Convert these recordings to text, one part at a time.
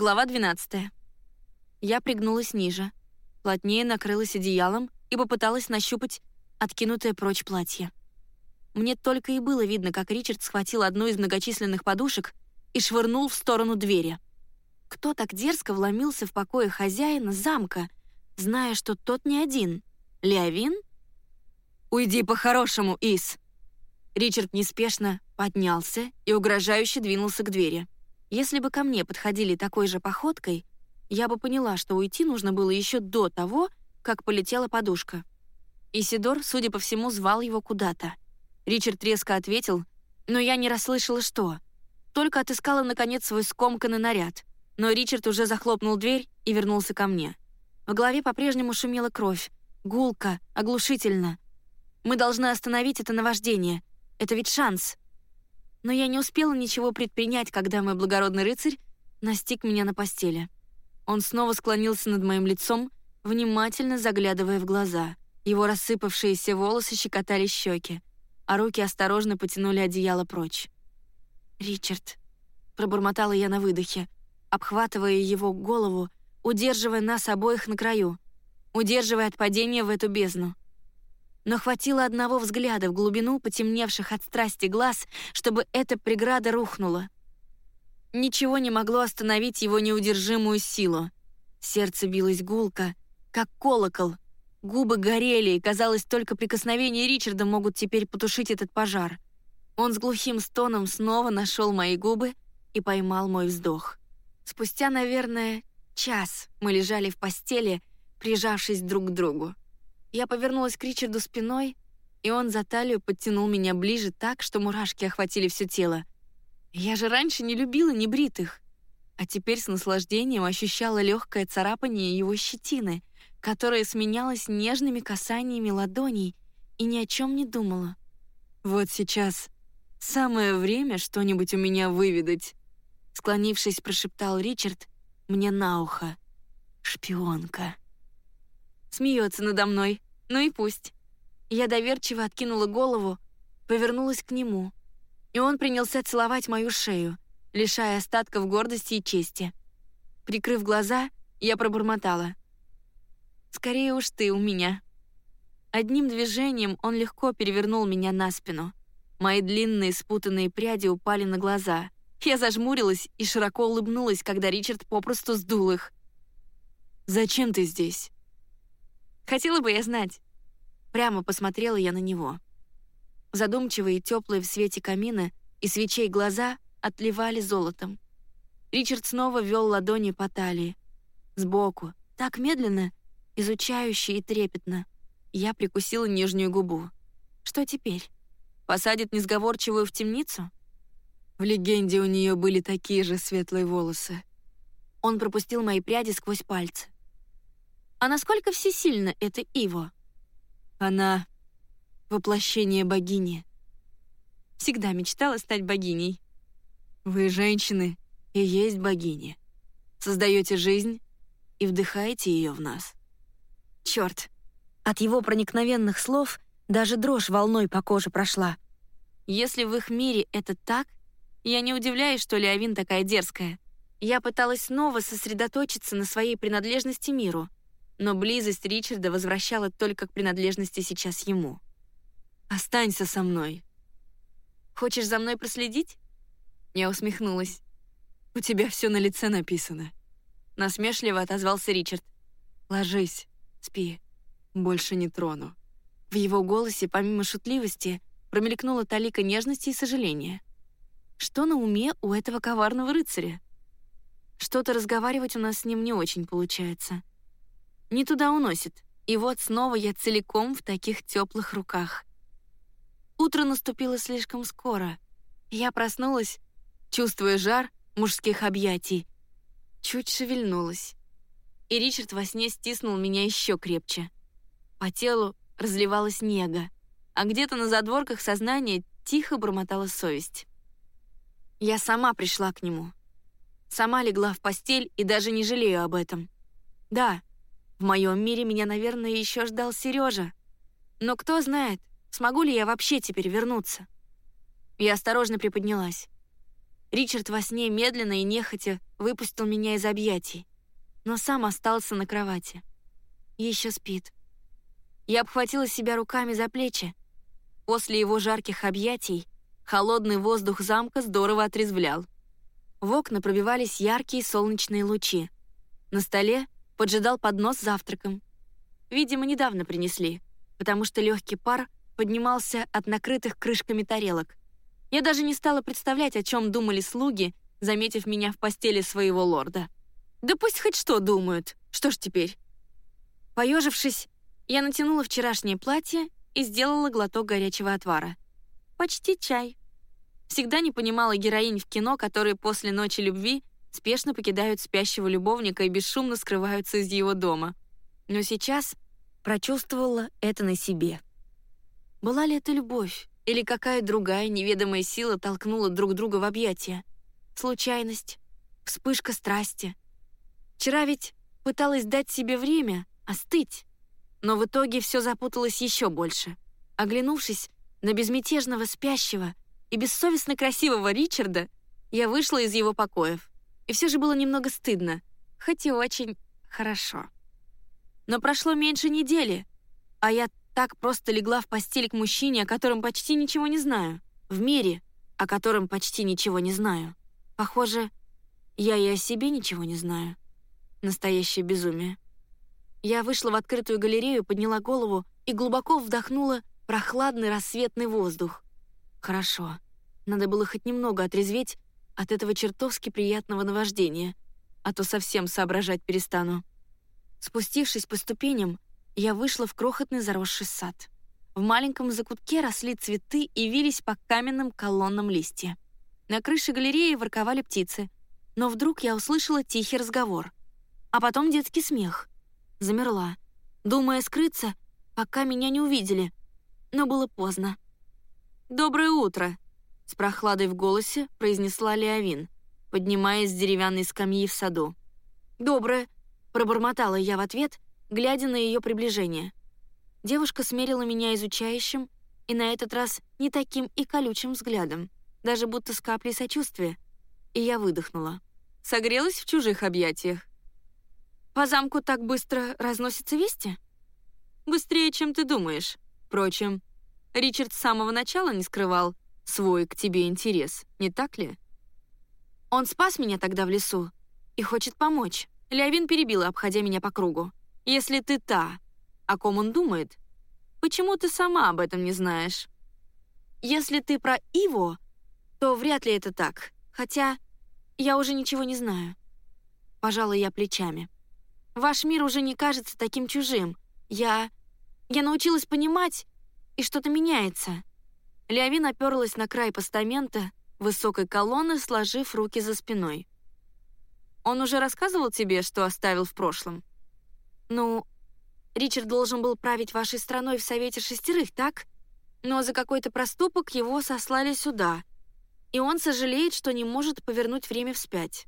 Глава 12. Я пригнулась ниже, плотнее накрылась одеялом и попыталась нащупать откинутое прочь платье. Мне только и было видно, как Ричард схватил одну из многочисленных подушек и швырнул в сторону двери. Кто так дерзко вломился в покое хозяина замка, зная, что тот не один? Леовин? «Уйди по-хорошему, Ис!» Ричард неспешно поднялся и угрожающе двинулся к двери. Если бы ко мне подходили такой же походкой, я бы поняла, что уйти нужно было еще до того, как полетела подушка. Исидор, судя по всему, звал его куда-то. Ричард резко ответил, но я не расслышала, что. Только отыскала, наконец, свой скомканный наряд. Но Ричард уже захлопнул дверь и вернулся ко мне. В голове по-прежнему шумела кровь. Гулко, оглушительно. Мы должны остановить это наваждение. Это ведь шанс. Но я не успела ничего предпринять, когда мой благородный рыцарь настиг меня на постели. Он снова склонился над моим лицом, внимательно заглядывая в глаза. Его рассыпавшиеся волосы щекотали щеки, а руки осторожно потянули одеяло прочь. «Ричард», — пробормотала я на выдохе, обхватывая его голову, удерживая нас обоих на краю, удерживая от падения в эту бездну. Но хватило одного взгляда в глубину потемневших от страсти глаз, чтобы эта преграда рухнула. Ничего не могло остановить его неудержимую силу. Сердце билось гулко, как колокол. Губы горели, и, казалось, только прикосновения Ричарда могут теперь потушить этот пожар. Он с глухим стоном снова нашел мои губы и поймал мой вздох. Спустя, наверное, час мы лежали в постели, прижавшись друг к другу. Я повернулась к Ричарду спиной, и он за талию подтянул меня ближе так, что мурашки охватили все тело. Я же раньше не любила небритых, а теперь с наслаждением ощущала легкое царапание его щетины, которое сменялось нежными касаниями ладоней и ни о чем не думала. «Вот сейчас самое время что-нибудь у меня выведать», склонившись, прошептал Ричард мне на ухо. «Шпионка» смеется надо мной. Ну и пусть. Я доверчиво откинула голову, повернулась к нему, и он принялся целовать мою шею, лишая остатков гордости и чести. Прикрыв глаза, я пробормотала. «Скорее уж ты у меня». Одним движением он легко перевернул меня на спину. Мои длинные спутанные пряди упали на глаза. Я зажмурилась и широко улыбнулась, когда Ричард попросту сдул их. «Зачем ты здесь?» Хотела бы я знать. Прямо посмотрела я на него. Задумчивые теплые в свете камина и свечей глаза отливали золотом. Ричард снова вел ладони по талии. Сбоку, так медленно, изучающе и трепетно. Я прикусила нижнюю губу. Что теперь? Посадит несговорчивую в темницу? В легенде у нее были такие же светлые волосы. Он пропустил мои пряди сквозь пальцы. А насколько всесильна эта Иво? Она — воплощение богини. Всегда мечтала стать богиней. Вы, женщины, и есть богини. Создаете жизнь и вдыхаете ее в нас. Черт! От его проникновенных слов даже дрожь волной по коже прошла. Если в их мире это так, я не удивляюсь, что Леовин такая дерзкая. Я пыталась снова сосредоточиться на своей принадлежности миру — но близость Ричарда возвращала только к принадлежности сейчас ему. «Останься со мной». «Хочешь за мной проследить?» Я усмехнулась. «У тебя все на лице написано». Насмешливо отозвался Ричард. «Ложись, спи. Больше не трону». В его голосе, помимо шутливости, промелькнула талика нежности и сожаления. Что на уме у этого коварного рыцаря? Что-то разговаривать у нас с ним не очень получается. Не туда уносит. И вот снова я целиком в таких теплых руках. Утро наступило слишком скоро. Я проснулась, чувствуя жар мужских объятий. Чуть шевельнулась. И Ричард во сне стиснул меня еще крепче. По телу разливалась нега, а где-то на задворках сознания тихо бормотала совесть. Я сама пришла к нему. Сама легла в постель и даже не жалею об этом. Да, в моем мире меня, наверное, еще ждал Сережа. Но кто знает, смогу ли я вообще теперь вернуться. Я осторожно приподнялась. Ричард во сне медленно и нехотя выпустил меня из объятий, но сам остался на кровати. Еще спит. Я обхватила себя руками за плечи. После его жарких объятий холодный воздух замка здорово отрезвлял. В окна пробивались яркие солнечные лучи. На столе поджидал поднос с завтраком. Видимо, недавно принесли, потому что легкий пар поднимался от накрытых крышками тарелок. Я даже не стала представлять, о чем думали слуги, заметив меня в постели своего лорда. Да пусть хоть что думают. Что ж теперь? Поежившись, я натянула вчерашнее платье и сделала глоток горячего отвара. Почти чай. Всегда не понимала героинь в кино, которые после ночи любви спешно покидают спящего любовника и бесшумно скрываются из его дома. Но сейчас прочувствовала это на себе. Была ли это любовь, или какая другая неведомая сила толкнула друг друга в объятия? Случайность, вспышка страсти. Вчера ведь пыталась дать себе время, остыть, но в итоге все запуталось еще больше. Оглянувшись на безмятежного спящего и бессовестно красивого Ричарда, я вышла из его покоев. И все же было немного стыдно, хоть и очень хорошо. Но прошло меньше недели, а я так просто легла в постель к мужчине, о котором почти ничего не знаю. В мире, о котором почти ничего не знаю. Похоже, я и о себе ничего не знаю. Настоящее безумие. Я вышла в открытую галерею, подняла голову и глубоко вдохнула прохладный рассветный воздух. Хорошо. Надо было хоть немного отрезветь от этого чертовски приятного наваждения, а то совсем соображать перестану. Спустившись по ступеням, я вышла в крохотный заросший сад. В маленьком закутке росли цветы и вились по каменным колоннам листья. На крыше галереи ворковали птицы, но вдруг я услышала тихий разговор. А потом детский смех. Замерла, думая скрыться, пока меня не увидели, но было поздно. «Доброе утро!» — с прохладой в голосе произнесла Леовин, поднимаясь с деревянной скамьи в саду. «Доброе!» — пробормотала я в ответ, глядя на ее приближение. Девушка смерила меня изучающим и на этот раз не таким и колючим взглядом, даже будто с каплей сочувствия, и я выдохнула. Согрелась в чужих объятиях. «По замку так быстро разносятся вести?» «Быстрее, чем ты думаешь. Впрочем, Ричард с самого начала не скрывал свой к тебе интерес, не так ли? Он спас меня тогда в лесу и хочет помочь. Леовин перебила, обходя меня по кругу. Если ты та, о ком он думает, почему ты сама об этом не знаешь? Если ты про Иво, то вряд ли это так, хотя я уже ничего не знаю. Пожалуй, я плечами. Ваш мир уже не кажется таким чужим. Я... я научилась понимать, и что-то меняется. Леовин оперлась на край постамента высокой колонны, сложив руки за спиной. «Он уже рассказывал тебе, что оставил в прошлом?» «Ну, Ричард должен был править вашей страной в Совете Шестерых, так? Но за какой-то проступок его сослали сюда, и он сожалеет, что не может повернуть время вспять.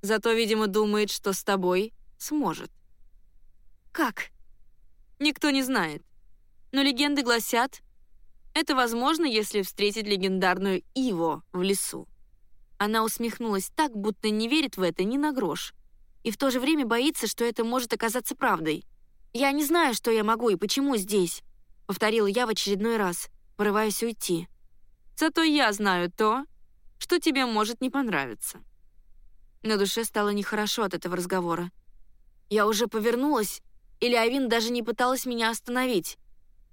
Зато, видимо, думает, что с тобой сможет». «Как?» «Никто не знает. Но легенды гласят, это возможно, если встретить легендарную Иво в лесу. Она усмехнулась так, будто не верит в это ни на грош. И в то же время боится, что это может оказаться правдой. «Я не знаю, что я могу и почему здесь», — повторила я в очередной раз, порываясь уйти. «Зато я знаю то, что тебе может не понравиться». На душе стало нехорошо от этого разговора. Я уже повернулась, и Леовин даже не пыталась меня остановить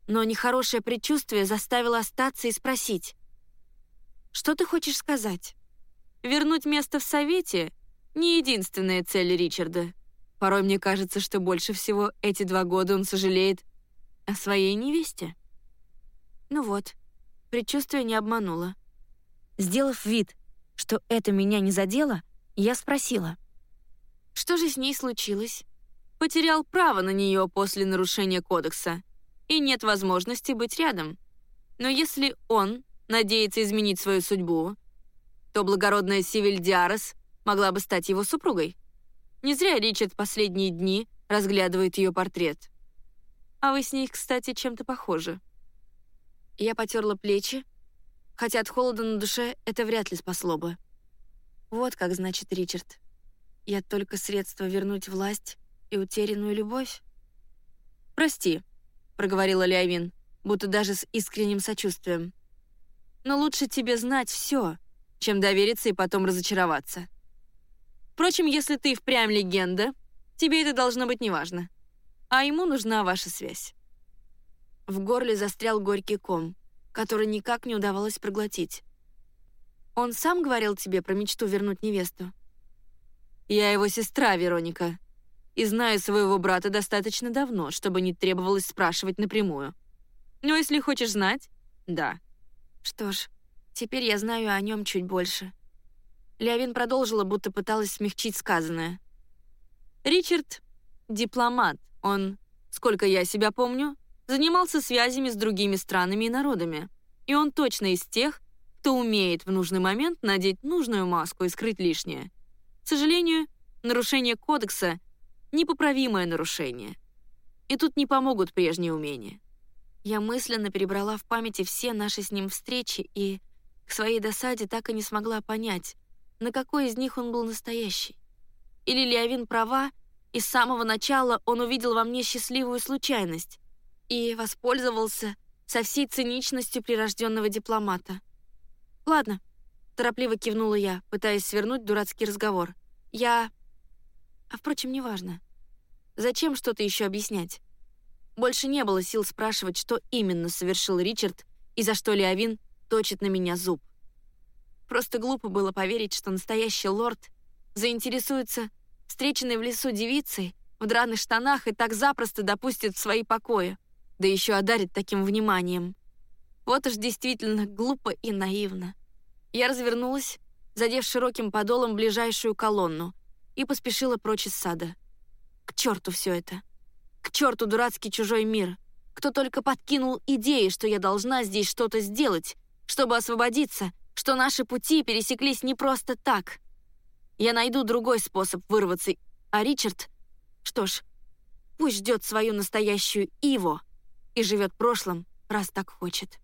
но нехорошее предчувствие заставило остаться и спросить. «Что ты хочешь сказать?» «Вернуть место в Совете — не единственная цель Ричарда. Порой мне кажется, что больше всего эти два года он сожалеет о своей невесте». Ну вот, предчувствие не обмануло. Сделав вид, что это меня не задело, я спросила. «Что же с ней случилось?» «Потерял право на нее после нарушения кодекса», и нет возможности быть рядом. Но если он надеется изменить свою судьбу, то благородная Сивиль Диарес могла бы стать его супругой. Не зря Ричард последние дни разглядывает ее портрет. А вы с ней, кстати, чем-то похожи. Я потерла плечи, хотя от холода на душе это вряд ли спасло бы. Вот как значит Ричард. Я только средство вернуть власть и утерянную любовь. «Прости», — проговорила Леовин, будто даже с искренним сочувствием. «Но лучше тебе знать все, чем довериться и потом разочароваться. Впрочем, если ты впрямь легенда, тебе это должно быть неважно. А ему нужна ваша связь». В горле застрял горький ком, который никак не удавалось проглотить. «Он сам говорил тебе про мечту вернуть невесту?» «Я его сестра, Вероника», и знаю своего брата достаточно давно, чтобы не требовалось спрашивать напрямую. Но если хочешь знать, да. Что ж, теперь я знаю о нем чуть больше. Леовин продолжила, будто пыталась смягчить сказанное. Ричард — дипломат. Он, сколько я себя помню, занимался связями с другими странами и народами. И он точно из тех, кто умеет в нужный момент надеть нужную маску и скрыть лишнее. К сожалению, нарушение кодекса Непоправимое нарушение. И тут не помогут прежние умения. Я мысленно перебрала в памяти все наши с ним встречи и, к своей досаде, так и не смогла понять, на какой из них он был настоящий. Или Леовин права, и с самого начала он увидел во мне счастливую случайность и воспользовался со всей циничностью прирожденного дипломата. «Ладно», — торопливо кивнула я, пытаясь свернуть дурацкий разговор. «Я...» А, впрочем, неважно. Зачем что-то еще объяснять? Больше не было сил спрашивать, что именно совершил Ричард и за что Леовин точит на меня зуб. Просто глупо было поверить, что настоящий лорд заинтересуется встреченной в лесу девицей в драных штанах и так запросто допустит в свои покои, да еще одарит таким вниманием. Вот уж действительно глупо и наивно. Я развернулась, задев широким подолом ближайшую колонну, и поспешила прочь из сада. К черту все это. К черту дурацкий чужой мир. Кто только подкинул идеи, что я должна здесь что-то сделать, чтобы освободиться, что наши пути пересеклись не просто так. Я найду другой способ вырваться, а Ричард... Что ж, пусть ждет свою настоящую Иво и живет прошлым, раз так хочет.